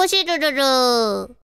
こしルルル